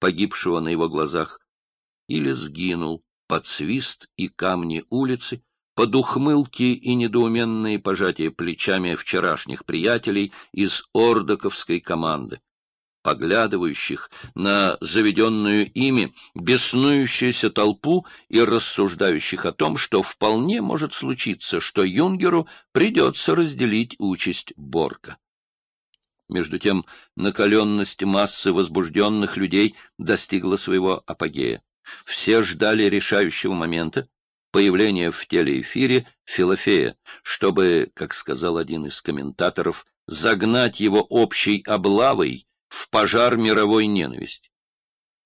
погибшего на его глазах, или сгинул под свист и камни улицы, под ухмылки и недоуменные пожатия плечами вчерашних приятелей из ордоковской команды, поглядывающих на заведенную ими беснующуюся толпу и рассуждающих о том, что вполне может случиться, что Юнгеру придется разделить участь Борка. Между тем накаленность массы возбужденных людей достигла своего апогея. Все ждали решающего момента, появления в телеэфире Филофея, чтобы, как сказал один из комментаторов, загнать его общей облавой в пожар мировой ненависти.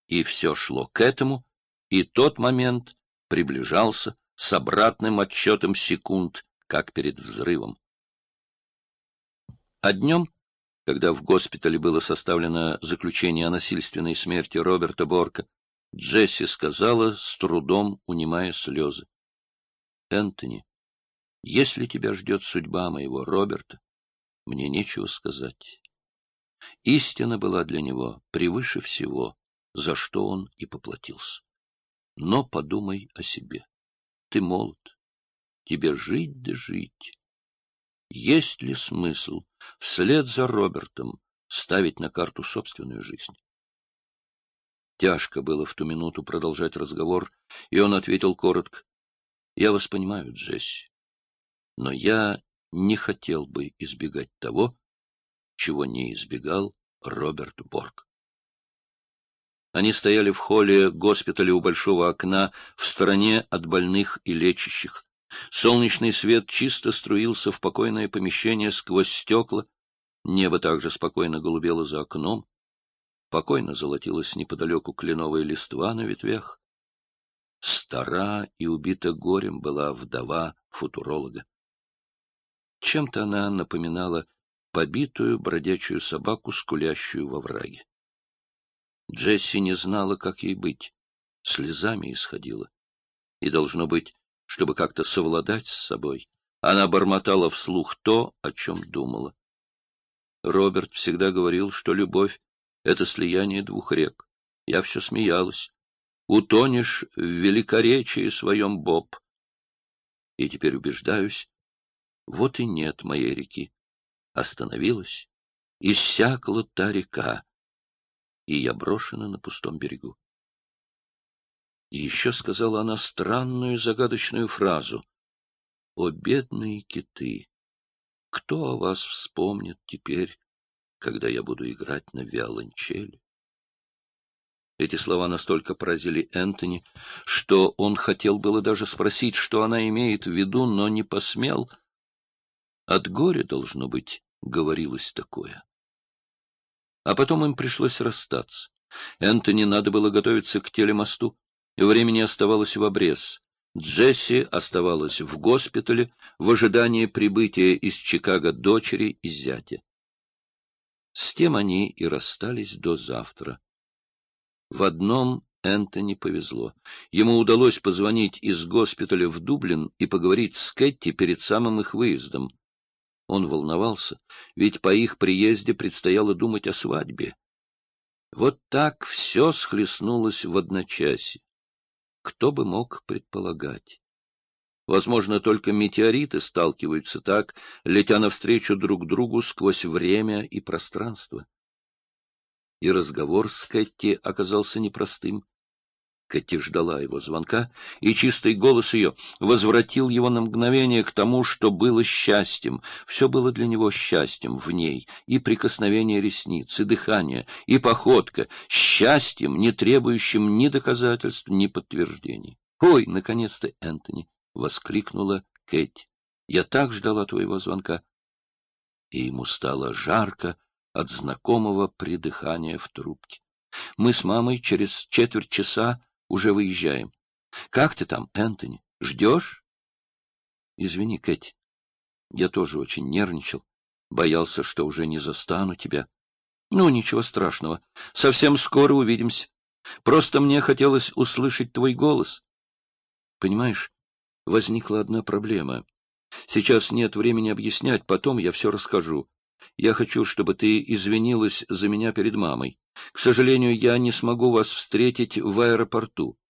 И все шло к этому, и тот момент приближался с обратным отсчетом секунд, как перед взрывом. А днем, когда в госпитале было составлено заключение о насильственной смерти Роберта Борка, Джесси сказала, с трудом унимая слезы. — Энтони, если тебя ждет судьба моего Роберта, мне нечего сказать. Истина была для него превыше всего, за что он и поплатился. Но подумай о себе. Ты молод. Тебе жить да жить. Есть ли смысл вслед за Робертом ставить на карту собственную жизнь? Тяжко было в ту минуту продолжать разговор, и он ответил коротко. — Я вас понимаю, Джесси, но я не хотел бы избегать того, чего не избегал Роберт Борг. Они стояли в холле госпиталя у большого окна, в стороне от больных и лечащих. Солнечный свет чисто струился в покойное помещение сквозь стекла. Небо также спокойно голубело за окном. Покойно золотилась неподалеку кленовая листва на ветвях. Стара и убита горем была вдова футуролога. Чем-то она напоминала побитую бродячую собаку, скулящую во враге. Джесси не знала, как ей быть, слезами исходила. И, должно быть, чтобы как-то совладать с собой, она бормотала вслух то, о чем думала. Роберт всегда говорил, что любовь — это слияние двух рек. Я все смеялась. Утонешь в великоречии своем, Боб. И теперь убеждаюсь, вот и нет моей реки остановилась, иссякла та река, и я брошена на пустом берегу. И еще сказала она странную загадочную фразу. «О, бедные киты! Кто о вас вспомнит теперь, когда я буду играть на виолончели?» Эти слова настолько поразили Энтони, что он хотел было даже спросить, что она имеет в виду, но не посмел. От горя, должно быть, говорилось такое. А потом им пришлось расстаться. Энтони надо было готовиться к телемосту. Времени оставалось в обрез. Джесси оставалась в госпитале в ожидании прибытия из Чикаго дочери и зятя. С тем они и расстались до завтра. В одном Энтони повезло. Ему удалось позвонить из госпиталя в Дублин и поговорить с Кэти перед самым их выездом. Он волновался, ведь по их приезде предстояло думать о свадьбе. Вот так все схлестнулось в одночасье. Кто бы мог предполагать? Возможно, только метеориты сталкиваются так, летя навстречу друг другу сквозь время и пространство. И разговор с Кэти оказался непростым. Кэти ждала его звонка, и чистый голос ее возвратил его на мгновение к тому, что было счастьем. Все было для него счастьем в ней, и прикосновение ресниц, и дыхание, и походка, счастьем, не требующим ни доказательств, ни подтверждений. «Ой, наконец-то, Энтони!» — воскликнула Кэти. «Я так ждала твоего звонка». И ему стало жарко от знакомого придыхания в трубке. Мы с мамой через четверть часа уже выезжаем. Как ты там, Энтони? Ждешь? Извини, Кэти. Я тоже очень нервничал. Боялся, что уже не застану тебя. Ну, ничего страшного. Совсем скоро увидимся. Просто мне хотелось услышать твой голос. Понимаешь, возникла одна проблема. Сейчас нет времени объяснять, потом я все расскажу. Я хочу, чтобы ты извинилась за меня перед мамой. К сожалению, я не смогу вас встретить в аэропорту.